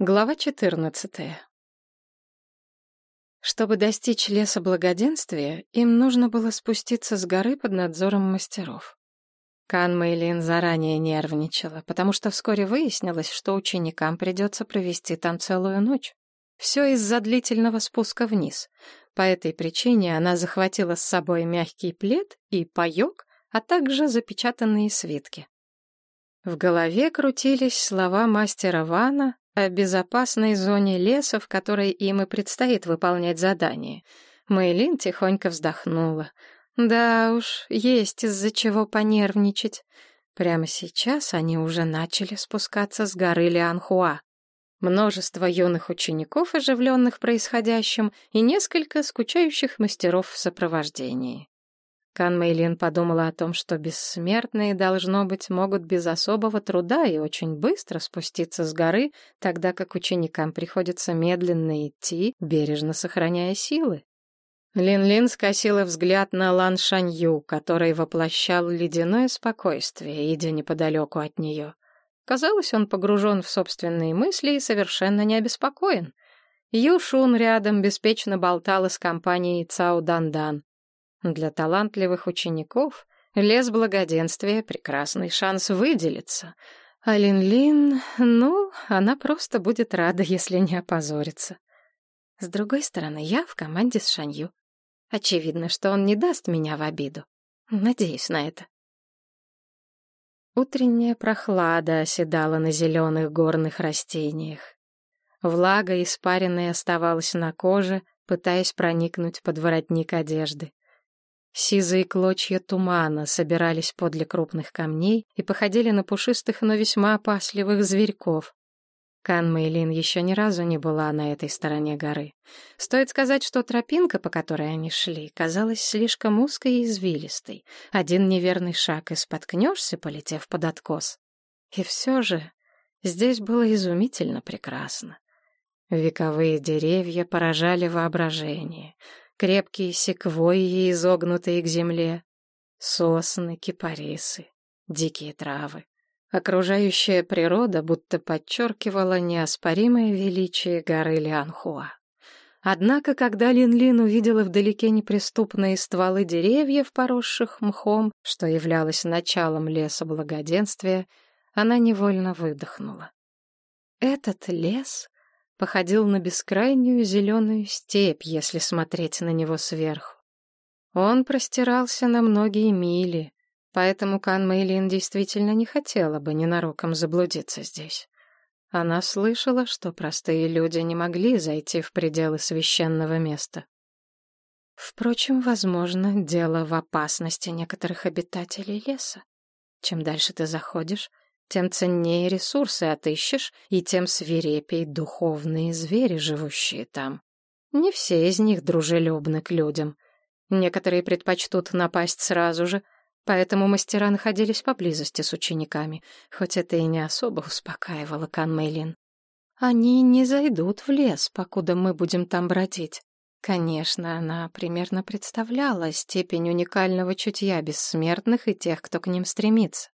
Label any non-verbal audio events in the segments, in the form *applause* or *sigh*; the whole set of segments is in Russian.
Глава 14. Чтобы достичь леса благоденствия, им нужно было спуститься с горы под надзором мастеров. Кан Мэйлин заранее нервничала, потому что вскоре выяснилось, что ученикам придется провести там целую ночь. Все из-за длительного спуска вниз. По этой причине она захватила с собой мягкий плед и паёк, а также запечатанные свитки. В голове крутились слова мастера Вана о безопасной зоне леса, в которой им и предстоит выполнять задание. Мэйлин тихонько вздохнула. Да уж, есть из-за чего понервничать. Прямо сейчас они уже начали спускаться с горы Лианхуа. Множество юных учеников, оживленных происходящим, и несколько скучающих мастеров в сопровождении. Кан Мэйлин подумала о том, что бессмертные, должно быть, могут без особого труда и очень быстро спуститься с горы, тогда как ученикам приходится медленно идти, бережно сохраняя силы. Лин-Лин скосила взгляд на Лан Шанью, который воплощал ледяное спокойствие, идя неподалеку от нее. Казалось, он погружен в собственные мысли и совершенно не обеспокоен. Ю Шун рядом беспечно болтала с компанией Цао Дандан. Для талантливых учеников лес благоденствия — прекрасный шанс выделиться. А Лин-Лин, ну, она просто будет рада, если не опозорится. С другой стороны, я в команде с Шанью. Очевидно, что он не даст меня в обиду. Надеюсь на это. Утренняя прохлада оседала на зеленых горных растениях. Влага, испаренная, оставалась на коже, пытаясь проникнуть под воротник одежды. Сизые клочья тумана собирались подле крупных камней и походили на пушистых, но весьма опасливых зверьков. Кан Мэйлин еще ни разу не была на этой стороне горы. Стоит сказать, что тропинка, по которой они шли, казалась слишком узкой и извилистой. Один неверный шаг и споткнешься, полетев под откос. И все же здесь было изумительно прекрасно. Вековые деревья поражали воображение — крепкие секвойи, изогнутые к земле, сосны, кипарисы, дикие травы. Окружающая природа будто подчеркивала неоспоримое величие горы Лианхуа. Однако, когда Лин-Лин увидела вдалеке неприступные стволы деревьев, поросших мхом, что являлось началом леса благоденствия, она невольно выдохнула. Этот лес походил на бескрайнюю зеленую степь, если смотреть на него сверху. Он простирался на многие мили, поэтому Кан Мэйлин действительно не хотела бы ненароком заблудиться здесь. Она слышала, что простые люди не могли зайти в пределы священного места. Впрочем, возможно, дело в опасности некоторых обитателей леса. Чем дальше ты заходишь, тем ценнее ресурсы отыщешь, и тем свирепей духовные звери, живущие там. Не все из них дружелюбны к людям. Некоторые предпочтут напасть сразу же, поэтому мастера находились поблизости с учениками, хоть это и не особо успокаивало Кан Мэйлин. Они не зайдут в лес, покуда мы будем там бродить. Конечно, она примерно представляла степень уникального чутья бессмертных и тех, кто к ним стремится.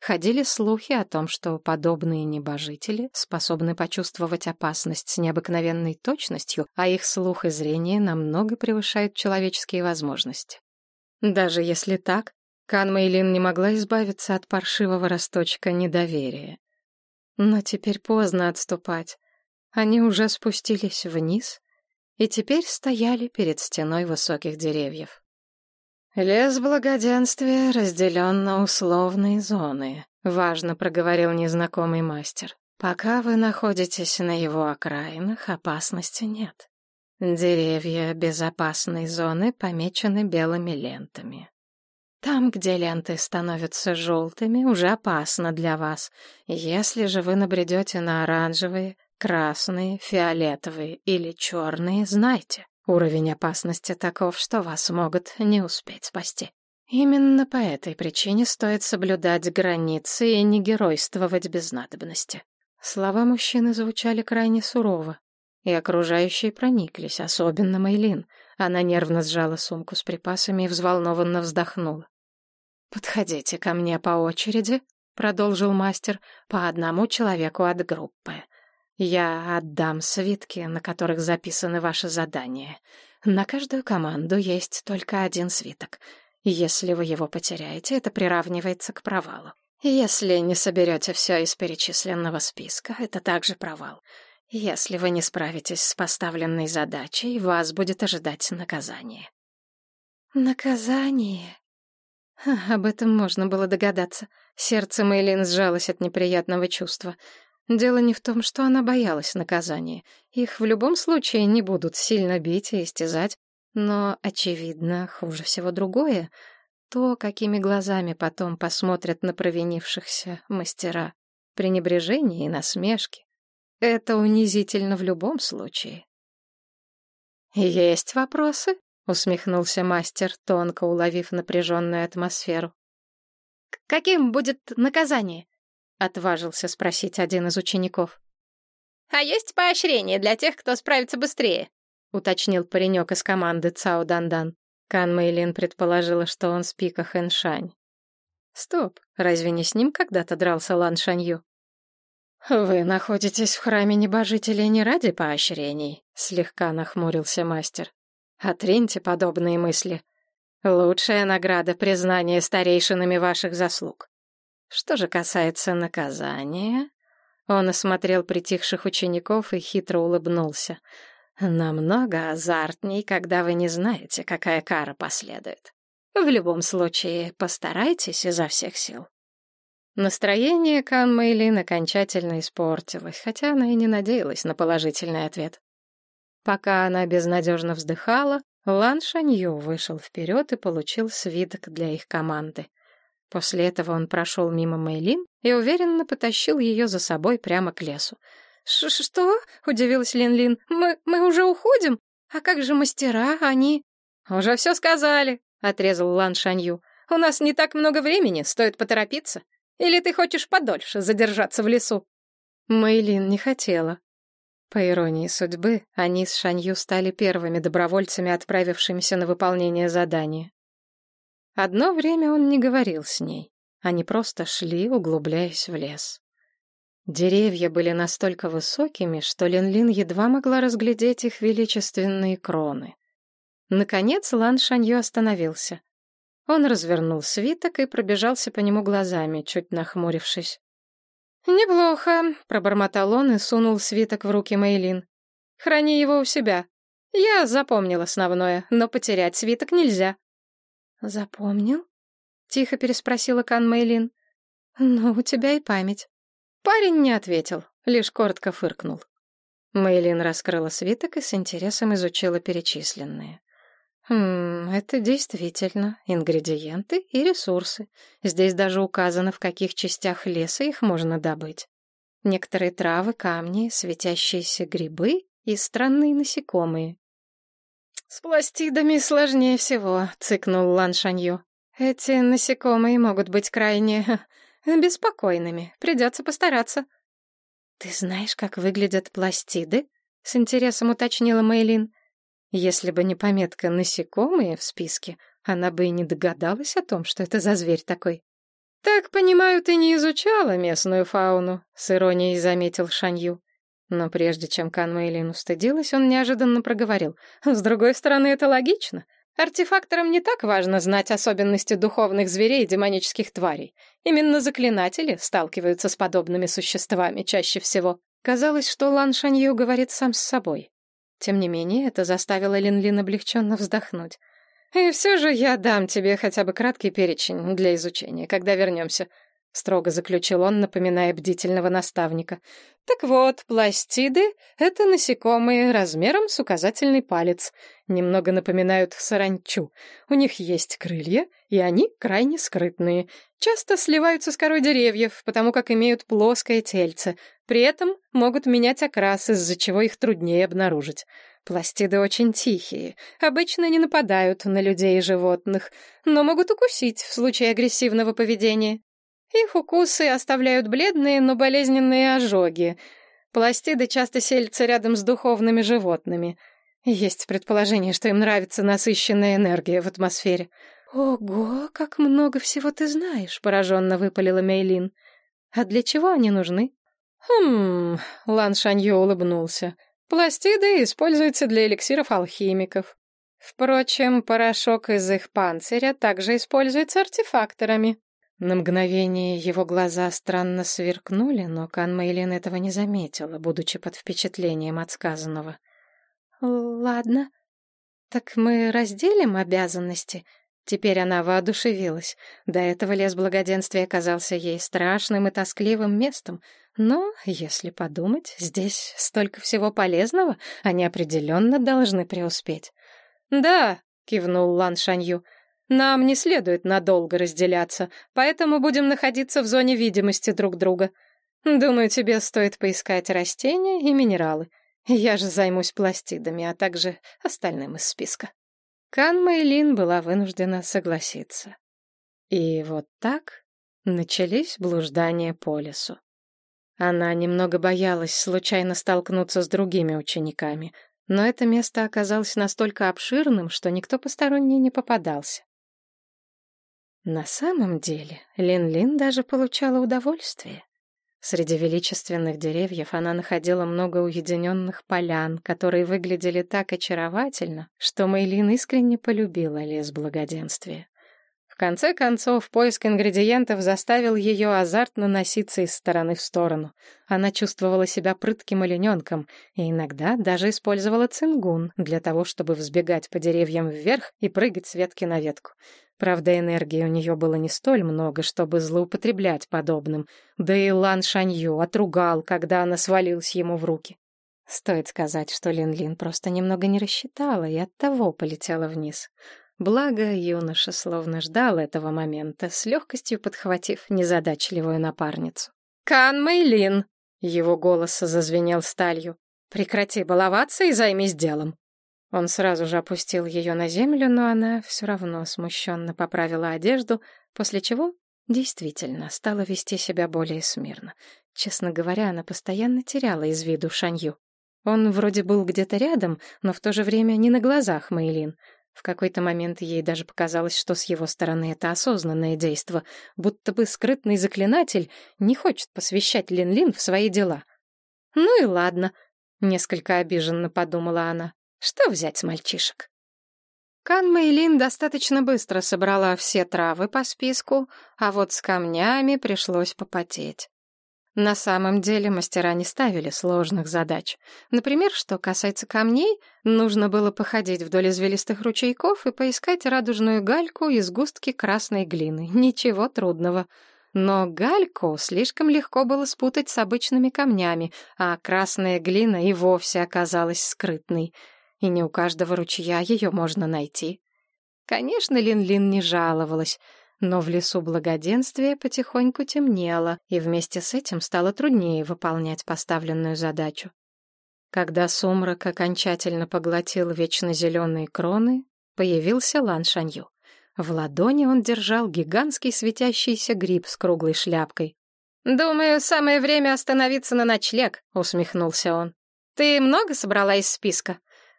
Ходили слухи о том, что подобные небожители способны почувствовать опасность с необыкновенной точностью, а их слух и зрение намного превышают человеческие возможности. Даже если так, Кан Мэйлин не могла избавиться от паршивого росточка недоверия. Но теперь поздно отступать. Они уже спустились вниз и теперь стояли перед стеной высоких деревьев. «Лес благоденствия разделен на условные зоны», — важно проговорил незнакомый мастер. «Пока вы находитесь на его окраинах, опасности нет. Деревья безопасной зоны помечены белыми лентами. Там, где ленты становятся желтыми, уже опасно для вас. Если же вы набредете на оранжевые, красные, фиолетовые или черные, знайте, Уровень опасности таков, что вас могут не успеть спасти. Именно по этой причине стоит соблюдать границы и не геройствовать без надобности. Слова мужчины звучали крайне сурово, и окружающие прониклись, особенно Мейлин. Она нервно сжала сумку с припасами и взволнованно вздохнула. «Подходите ко мне по очереди», — продолжил мастер, — «по одному человеку от группы. Я отдам свитки, на которых записаны ваши задания. На каждую команду есть только один свиток. Если вы его потеряете, это приравнивается к провалу. Если не соберете все из перечисленного списка, это также провал. Если вы не справитесь с поставленной задачей, вас будет ожидать наказание. Наказание? об этом можно было догадаться. Сердце Мэйлин сжалось от неприятного чувства. Дело не в том, что она боялась наказания. Их в любом случае не будут сильно бить и истязать. Но, очевидно, хуже всего другое — то, какими глазами потом посмотрят на провинившихся мастера. Пренебрежение и насмешки. Это унизительно в любом случае. «Есть вопросы?» — усмехнулся мастер, тонко уловив напряженную атмосферу. «Каким будет наказание?» — отважился спросить один из учеников. «А есть поощрение для тех, кто справится быстрее?» — уточнил паренек из команды Цао Дандан. Кан Мэйлин предположила, что он с пика Хэншань. «Стоп, разве не с ним когда-то дрался Лан Шанью?» «Вы находитесь в храме небожителей не ради поощрений», — слегка нахмурился мастер. «Отриньте подобные мысли. Лучшая награда — признание старейшинами ваших заслуг. Что же касается наказания...» Он осмотрел притихших учеников и хитро улыбнулся. «Намного азартней, когда вы не знаете, какая кара последует. В любом случае, постарайтесь изо всех сил». Настроение Кан Мэйлин окончательно испортилось, хотя она и не надеялась на положительный ответ. Пока она безнадежно вздыхала, Лан Шанью вышел вперед и получил свиток для их команды. После этого он прошел мимо Мэйлин и уверенно потащил ее за собой прямо к лесу. Ш «Что?» — удивилась Лин-Лин. «Мы, «Мы уже уходим? А как же мастера? Они...» «Уже все сказали», — отрезал Лан Шанью. «У нас не так много времени, стоит поторопиться». Или ты хочешь подольше задержаться в лесу?» Мэйлин не хотела. По иронии судьбы, они с Шанью стали первыми добровольцами, отправившимися на выполнение задания. Одно время он не говорил с ней. Они просто шли, углубляясь в лес. Деревья были настолько высокими, что Лин-Лин едва могла разглядеть их величественные кроны. Наконец Лан Шанью остановился. Он развернул свиток и пробежался по нему глазами, чуть нахмурившись. «Неплохо», — пробормотал он и сунул свиток в руки Мейлин. «Храни его у себя. Я запомнил основное, но потерять свиток нельзя». «Запомнил?» — тихо переспросила Кан Мейлин. «Ну, у тебя и память». Парень не ответил, лишь коротко фыркнул. Мейлин раскрыла свиток и с интересом изучила перечисленные. Хм, это действительно ингредиенты и ресурсы. Здесь даже указано, в каких частях леса их можно добыть. Некоторые травы, камни, светящиеся грибы и странные насекомые. «С пластидами сложнее всего», — цыкнул Лан Шанью. «Эти насекомые могут быть крайне *laughs* беспокойными. Придется постараться». «Ты знаешь, как выглядят пластиды?» — с интересом уточнила Мейлин. Если бы не пометка «насекомые» в списке, она бы и не догадалась о том, что это за зверь такой. «Так, понимаю, ты не изучала местную фауну», — с иронией заметил Шанью. Но прежде чем Кан Мэйлин устыдилась, он неожиданно проговорил. «С другой стороны, это логично. Артефакторам не так важно знать особенности духовных зверей и демонических тварей. Именно заклинатели сталкиваются с подобными существами чаще всего. Казалось, что Лан Шанью говорит сам с собой. Тем не менее, это заставило Лин-Лин облегченно вздохнуть. «И все же я дам тебе хотя бы краткий перечень для изучения, когда вернемся», — строго заключил он, напоминая бдительного наставника. «Так вот, пластиды — это насекомые размером с указательный палец. Немного напоминают саранчу. У них есть крылья, и они крайне скрытные. Часто сливаются с корой деревьев, потому как имеют плоское тельце, при этом могут менять окрас, из-за чего их труднее обнаружить. Пластиды очень тихие, обычно не нападают на людей и животных, но могут укусить в случае агрессивного поведения. Их укусы оставляют бледные, но болезненные ожоги. Пластиды часто селятся рядом с духовными животными. Есть предположение, что им нравится насыщенная энергия в атмосфере. «Ого, как много всего ты знаешь!» — пораженно выпалила Мейлин. «А для чего они нужны?» Хм, Лан Шанью улыбнулся. Пластиды используются для эликсиров алхимиков. Впрочем, порошок из их панциря также используется артефакторами. На мгновение его глаза странно сверкнули, но Кан Мэйлин этого не заметила, будучи под впечатлением от сказанного. «Ладно. Так мы разделим обязанности?» Теперь она воодушевилась. До этого лес благоденствия казался ей страшным и тоскливым местом. Но, если подумать, здесь столько всего полезного, они определенно должны преуспеть. «Да», — кивнул Лан Шанью, — «нам не следует надолго разделяться, поэтому будем находиться в зоне видимости друг друга. Думаю, тебе стоит поискать растения и минералы. Я же займусь пластидами, а также остальным из списка». Кан Мэйлин была вынуждена согласиться. И вот так начались блуждания по лесу. Она немного боялась случайно столкнуться с другими учениками, но это место оказалось настолько обширным, что никто посторонний не попадался. На самом деле Лин-Лин даже получала удовольствие. Среди величественных деревьев она находила много уединенных полян, которые выглядели так очаровательно, что Мейлин искренне полюбила лес благоденствия. В конце концов, поиск ингредиентов заставил ее азартно носиться из стороны в сторону. Она чувствовала себя прытким олененком и иногда даже использовала цингун для того, чтобы взбегать по деревьям вверх и прыгать с ветки на ветку. Правда, энергии у нее было не столь много, чтобы злоупотреблять подобным. Да и Лан Шанью отругал, когда она свалилась ему в руки. Стоит сказать, что Лин-Лин просто немного не рассчитала и оттого полетела вниз. Благо, юноша словно ждал этого момента, с легкостью подхватив незадачливую напарницу. «Кан Мэйлин!» — его голос зазвенел сталью. «Прекрати баловаться и займись делом!» Он сразу же опустил ее на землю, но она все равно смущенно поправила одежду, после чего действительно стала вести себя более смирно. Честно говоря, она постоянно теряла из виду Шанью. Он вроде был где-то рядом, но в то же время не на глазах Мэйлин. В какой-то момент ей даже показалось, что с его стороны это осознанное действо, будто бы скрытный заклинатель не хочет посвящать Лин-Лин в свои дела. «Ну и ладно», — несколько обиженно подумала она. Что взять с мальчишек? Кан Мэйлин достаточно быстро собрала все травы по списку, а вот с камнями пришлось попотеть. На самом деле мастера не ставили сложных задач. Например, что касается камней, нужно было походить вдоль извилистых ручейков и поискать радужную гальку из густки красной глины. Ничего трудного. Но гальку слишком легко было спутать с обычными камнями, а красная глина и вовсе оказалась скрытной — и не у каждого ручья ее можно найти. Конечно, Лин-Лин не жаловалась, но в лесу благоденствия потихоньку темнело, и вместе с этим стало труднее выполнять поставленную задачу. Когда сумрак окончательно поглотил вечно зеленые кроны, появился Лан Шанью. В ладони он держал гигантский светящийся гриб с круглой шляпкой. «Думаю, самое время остановиться на ночлег», — усмехнулся он. «Ты много собрала из списка?»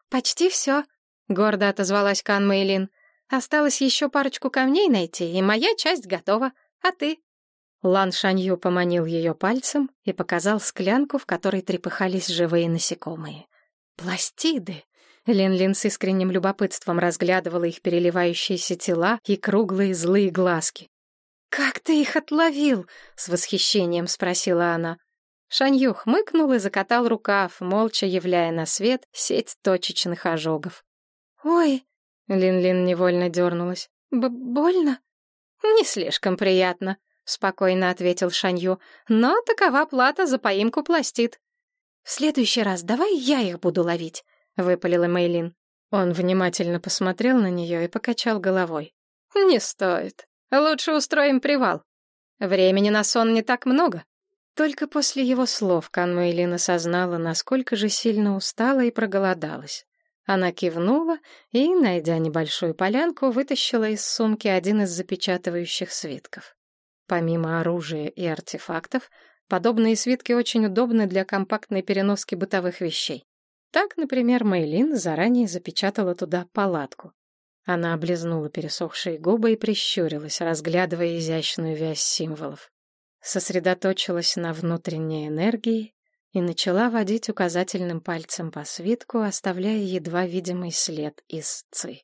«Почти все», — гордо отозвалась Кан Мэйлин. «Осталось еще парочку камней найти, и моя часть готова. А ты?» Лан Шанью поманил ее пальцем и показал склянку, в которой трепыхались живые насекомые. «Пластиды!» Лин-Лин с искренним любопытством разглядывала их переливающиеся тела и круглые злые глазки. «Как ты их отловил?» — с восхищением спросила она. Шанью хмыкнул и закатал рукав, молча являя на свет сеть точечных ожогов. «Ой!» — Лин-Лин невольно дернулась. Б «Больно?» «Не слишком приятно», — спокойно ответил Шанью. «Но такова плата за поимку пластид». «В следующий раз давай я их буду ловить», — выпалила Мейлин. Он внимательно посмотрел на нее и покачал головой. «Не стоит. Лучше устроим привал. Времени на сон не так много, только после его слов Канмейлин осознала, насколько же сильно устала и проголодалась. Она кивнула и, найдя небольшую полянку, вытащила из сумки один из запечатывающих свитков. Помимо оружия и артефактов, подобные свитки очень удобны для компактной переноски бытовых вещей. Так, например, Мейлин заранее запечатала туда палатку. Она облизнула пересохшие губы и прищурилась, разглядывая изящную вязь символов. Сосредоточилась на внутренней энергии и начала водить указательным пальцем по свитку, оставляя едва видимый след из ци.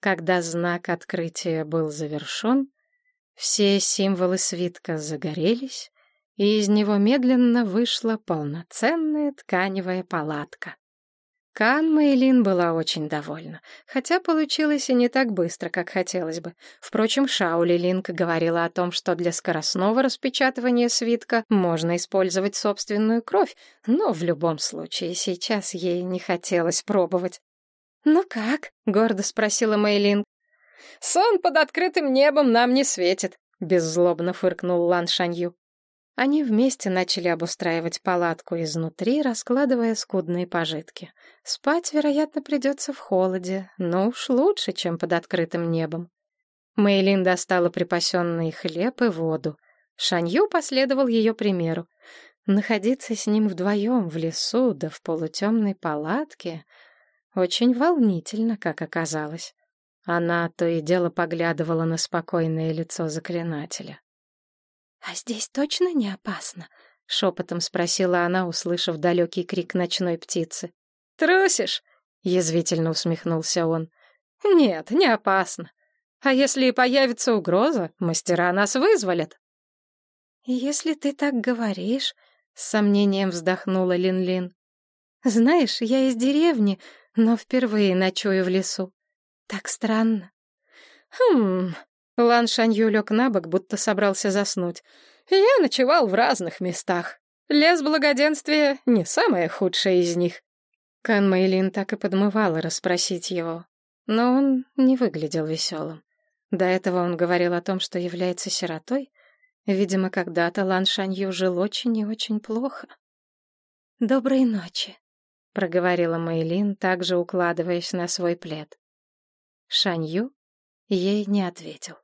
Когда знак открытия был завершен, все символы свитка загорелись, и из него медленно вышла полноценная тканевая палатка. Кан Мэйлин была очень довольна, хотя получилось и не так быстро, как хотелось бы. Впрочем, Шаули Линк говорила о том, что для скоростного распечатывания свитка можно использовать собственную кровь, но в любом случае сейчас ей не хотелось пробовать. «Ну как?» — гордо спросила Мэйлин. «Сон под открытым небом нам не светит», — беззлобно фыркнул Лан Шанью. Они вместе начали обустраивать палатку изнутри, раскладывая скудные пожитки. Спать, вероятно, придется в холоде, но уж лучше, чем под открытым небом. Мэйлин достала припасенный хлеб и воду. Шанью последовал ее примеру. Находиться с ним вдвоем в лесу, да в полутемной палатке, очень волнительно, как оказалось. Она то и дело поглядывала на спокойное лицо заклинателя. «А здесь точно не опасно?» — шепотом спросила она, услышав далекий крик ночной птицы. «Трусишь?» — язвительно усмехнулся он. «Нет, не опасно. А если и появится угроза, мастера нас вызволят». «Если ты так говоришь...» — с сомнением вздохнула Лин-Лин. «Знаешь, я из деревни, но впервые ночую в лесу. Так странно». «Хм...» Лан Шанью лег на бок, будто собрался заснуть. «Я ночевал в разных местах. Лес благоденствия — не самое худшее из них». Кан Мэйлин так и подмывала расспросить его, но он не выглядел веселым. До этого он говорил о том, что является сиротой. Видимо, когда-то Лан Шанью жил очень и очень плохо. «Доброй ночи», — проговорила Мэйлин, также укладываясь на свой плед. Шанью ей не ответил.